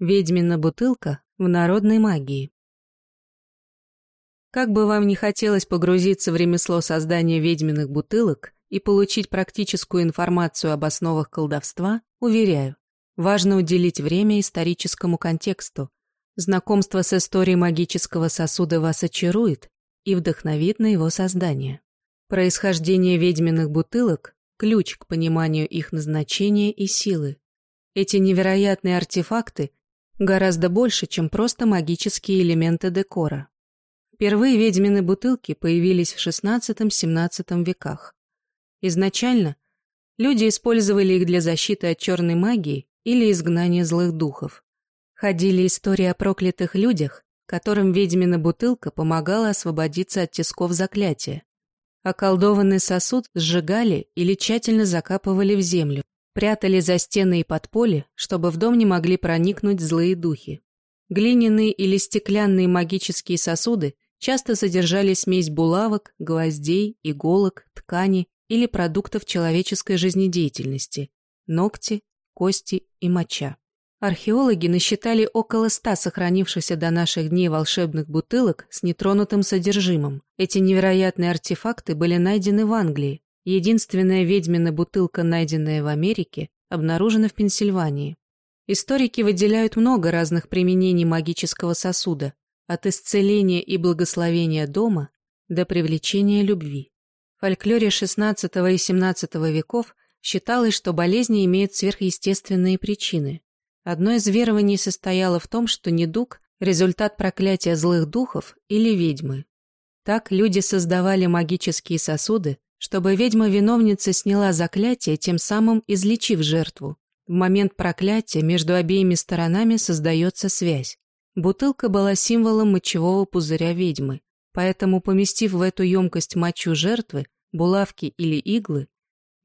Ведьмина бутылка в народной магии. Как бы вам ни хотелось погрузиться в ремесло создания ведьминых бутылок и получить практическую информацию об основах колдовства, уверяю, важно уделить время историческому контексту. Знакомство с историей магического сосуда вас очарует и вдохновит на его создание. Происхождение ведьминых бутылок – ключ к пониманию их назначения и силы. Эти невероятные артефакты Гораздо больше, чем просто магические элементы декора. Впервые ведьмины бутылки появились в XVI-XVII веках. Изначально люди использовали их для защиты от черной магии или изгнания злых духов. Ходили истории о проклятых людях, которым ведьмина бутылка помогала освободиться от тисков заклятия. Околдованный сосуд сжигали или тщательно закапывали в землю, Прятали за стены и подполе, чтобы в дом не могли проникнуть злые духи. Глиняные или стеклянные магические сосуды часто содержали смесь булавок, гвоздей, иголок, ткани или продуктов человеческой жизнедеятельности – ногти, кости и моча. Археологи насчитали около ста сохранившихся до наших дней волшебных бутылок с нетронутым содержимым. Эти невероятные артефакты были найдены в Англии, Единственная ведьмина бутылка, найденная в Америке, обнаружена в Пенсильвании. Историки выделяют много разных применений магического сосуда, от исцеления и благословения дома до привлечения любви. В фольклоре XVI и XVII веков считалось, что болезни имеют сверхъестественные причины. Одно из верований состояло в том, что недуг – результат проклятия злых духов или ведьмы. Так люди создавали магические сосуды, чтобы ведьма-виновница сняла заклятие, тем самым излечив жертву. В момент проклятия между обеими сторонами создается связь. Бутылка была символом мочевого пузыря ведьмы, поэтому, поместив в эту емкость мочу жертвы, булавки или иглы,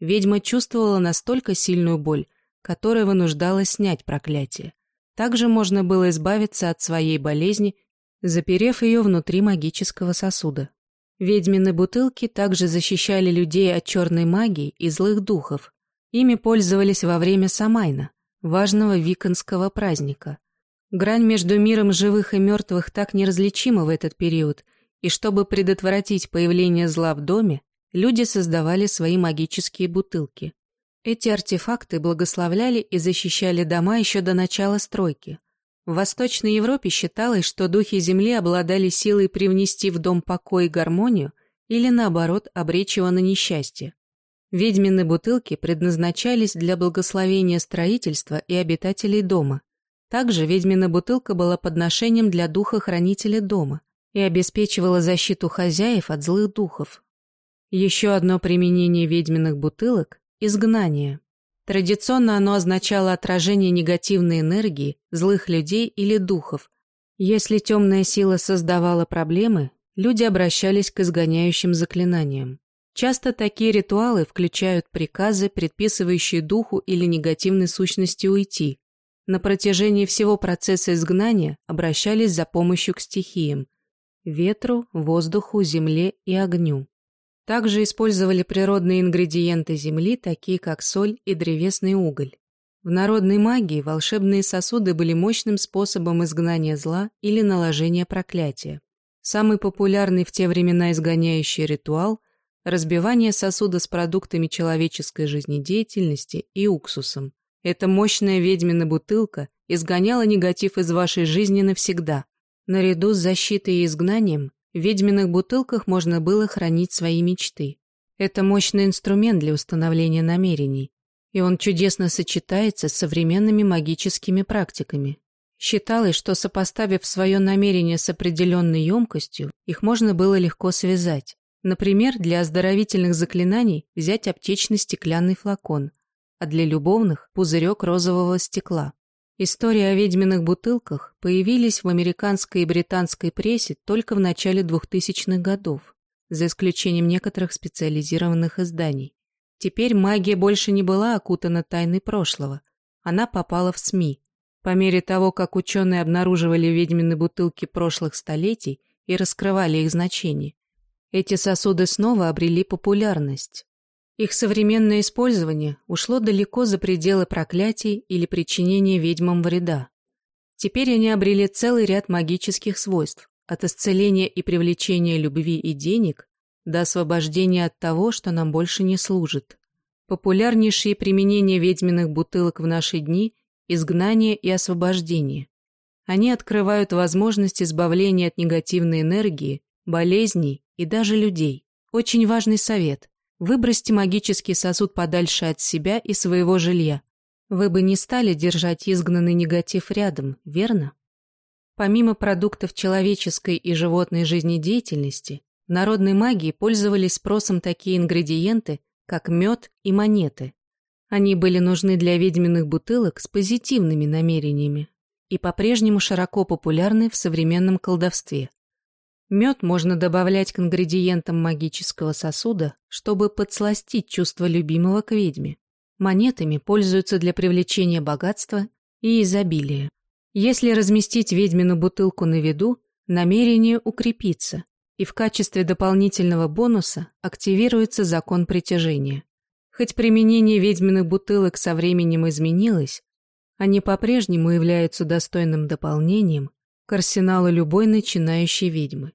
ведьма чувствовала настолько сильную боль, которая вынуждала снять проклятие. Также можно было избавиться от своей болезни, заперев ее внутри магического сосуда. Ведьмины бутылки также защищали людей от черной магии и злых духов. Ими пользовались во время Самайна, важного виконского праздника. Грань между миром живых и мертвых так неразличима в этот период, и чтобы предотвратить появление зла в доме, люди создавали свои магические бутылки. Эти артефакты благословляли и защищали дома еще до начала стройки. В Восточной Европе считалось, что духи Земли обладали силой привнести в дом покой и гармонию или, наоборот, обречь его на несчастье. Ведьмины бутылки предназначались для благословения строительства и обитателей дома. Также ведьмина бутылка была подношением для духа-хранителя дома и обеспечивала защиту хозяев от злых духов. Еще одно применение ведьминых бутылок – изгнание. Традиционно оно означало отражение негативной энергии, злых людей или духов. Если темная сила создавала проблемы, люди обращались к изгоняющим заклинаниям. Часто такие ритуалы включают приказы, предписывающие духу или негативной сущности уйти. На протяжении всего процесса изгнания обращались за помощью к стихиям – ветру, воздуху, земле и огню. Также использовали природные ингредиенты земли, такие как соль и древесный уголь. В народной магии волшебные сосуды были мощным способом изгнания зла или наложения проклятия. Самый популярный в те времена изгоняющий ритуал – разбивание сосуда с продуктами человеческой жизнедеятельности и уксусом. Эта мощная ведьмина бутылка изгоняла негатив из вашей жизни навсегда. Наряду с защитой и изгнанием в ведьминых бутылках можно было хранить свои мечты. Это мощный инструмент для установления намерений, и он чудесно сочетается с современными магическими практиками. Считалось, что сопоставив свое намерение с определенной емкостью, их можно было легко связать. Например, для оздоровительных заклинаний взять аптечный стеклянный флакон, а для любовных – пузырек розового стекла. Истории о ведьминых бутылках появились в американской и британской прессе только в начале 2000-х годов, за исключением некоторых специализированных изданий. Теперь магия больше не была окутана тайной прошлого, она попала в СМИ. По мере того, как ученые обнаруживали ведьмины бутылки прошлых столетий и раскрывали их значение, эти сосуды снова обрели популярность. Их современное использование ушло далеко за пределы проклятий или причинения ведьмам вреда. Теперь они обрели целый ряд магических свойств, от исцеления и привлечения любви и денег до освобождения от того, что нам больше не служит. Популярнейшие применения ведьминых бутылок в наши дни – изгнание и освобождение. Они открывают возможность избавления от негативной энергии, болезней и даже людей. Очень важный совет – выбросьте магический сосуд подальше от себя и своего жилья. Вы бы не стали держать изгнанный негатив рядом, верно? Помимо продуктов человеческой и животной жизнедеятельности, народной магии пользовались спросом такие ингредиенты, как мед и монеты. Они были нужны для ведьминых бутылок с позитивными намерениями и по-прежнему широко популярны в современном колдовстве. Мед можно добавлять к ингредиентам магического сосуда, чтобы подсластить чувство любимого к ведьме. Монетами пользуются для привлечения богатства и изобилия. Если разместить ведьмину бутылку на виду, намерение укрепится, и в качестве дополнительного бонуса активируется закон притяжения. Хоть применение ведьминых бутылок со временем изменилось, они по-прежнему являются достойным дополнением к арсеналу любой начинающей ведьмы.